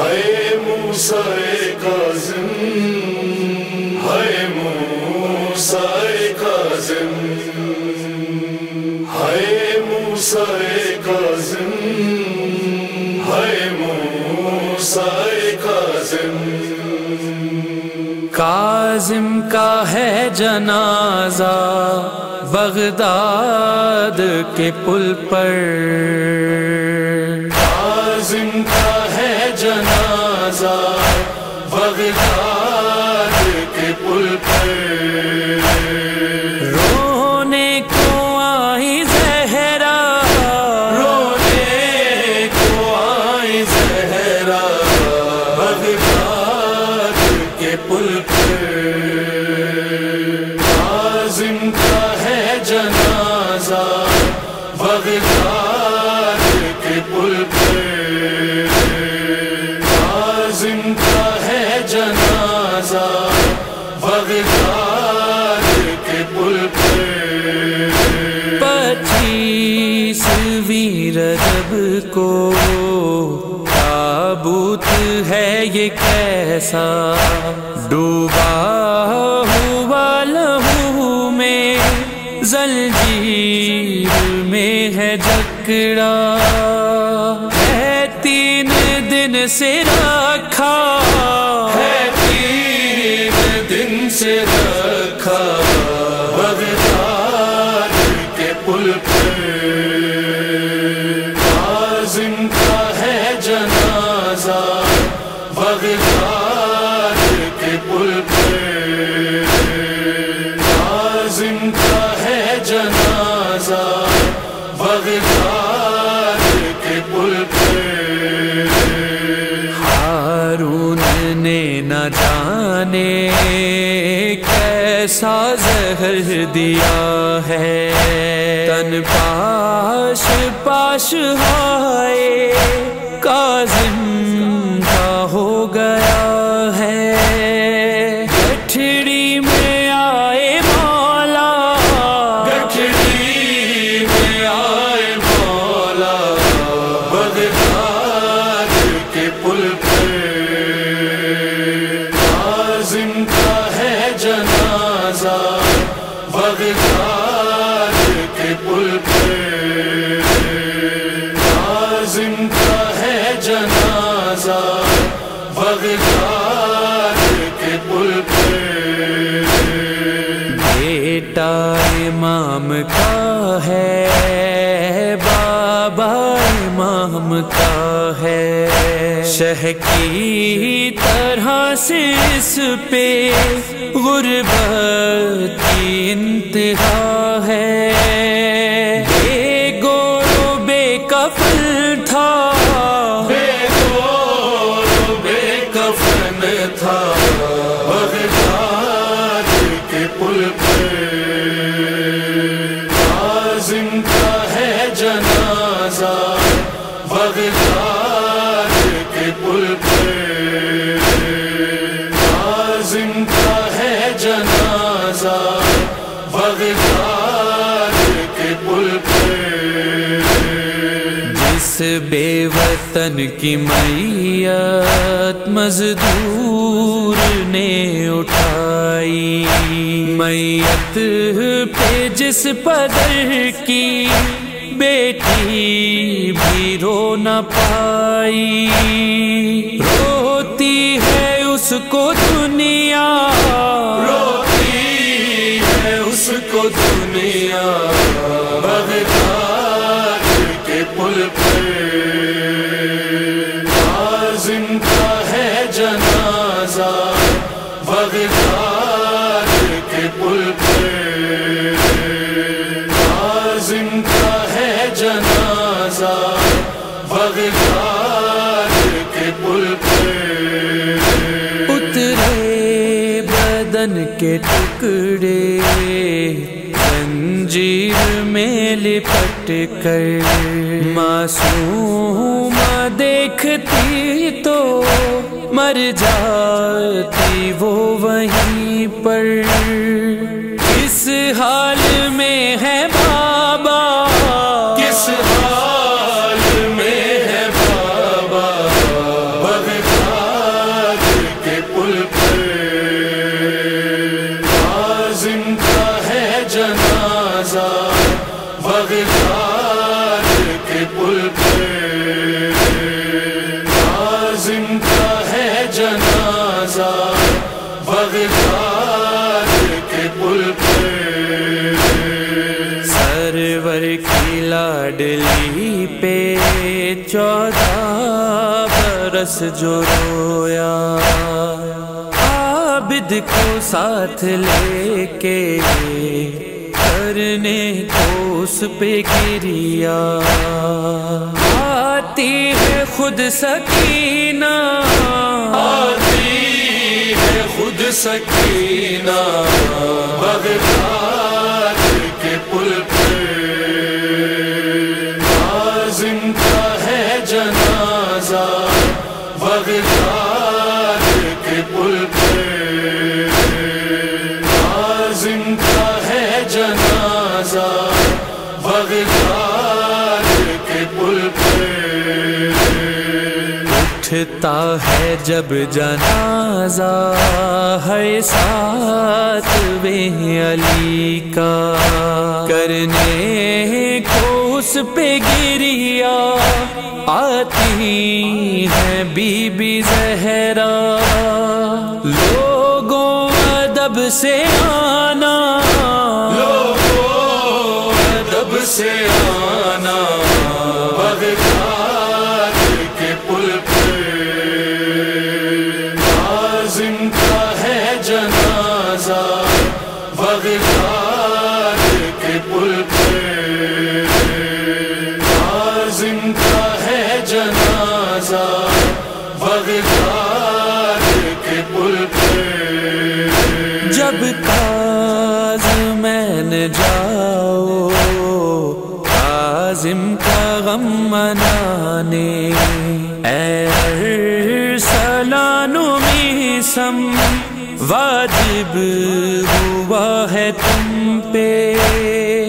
ہائے موسائے کاظم ہائے موسائے کاظم ہائے موسائے کاظم ہائے موسائے کاظم کاظم کا ہے جنازہ بغداد کے پل پر۔ پر ہے یہ کیسا؟ ڈوبا ہوا لہو میں زلجیر میں ہے جکڑا ہے تین دن سے رکھا۔ ہے تین دن سے رکھا۔ بغداد کے پل پر کا ہے جنازہ بغداد کے پل پر ہارون نے نہ جانے کیسا زہر دیا ہے۔ تن پاش پاش ہائے کاظم نام کا ہے، بابا امام کا ہے۔ شہ کی طرح سے اس پہ غربت کی انتہا ہے۔ بے وطن کی میت مزدور نے اٹھائی۔ میت پہ جس پدر کی بیٹی بھی رو نہ پائی۔ روتی ہے اس کو دنیا۔ روتی ہے اس کو دنیا۔ کے پل کا ہے جنازہ بغداد کے پل پر اترے بدن کے ٹکڑے زنجیر میں لپٹ کر معصوم دیکھتی تو مر جاتی وہ وہیں پر اس حال لاڈلی پہ چودہ برس جو رویا۔ عابد کو ساتھ لے کے کرنے کو اس پہ گریا۔ آتی ہے خود سکینہ۔ آتی ہے خود سکینہ۔ اٹھتا ہے جب جنازہ ہے ساتھ بے علی کا۔ کرنے کو اس پہ گریا آتی ہے بی بی زہرا۔ بغداد کے پل پہ عازم کا ہے جنازہ بغداد کے پل پہ جب کاز میں نے جاؤ، کاظم کا غم منانے، اے سلانو میں سم، واجب ہوا ہے تم پہ۔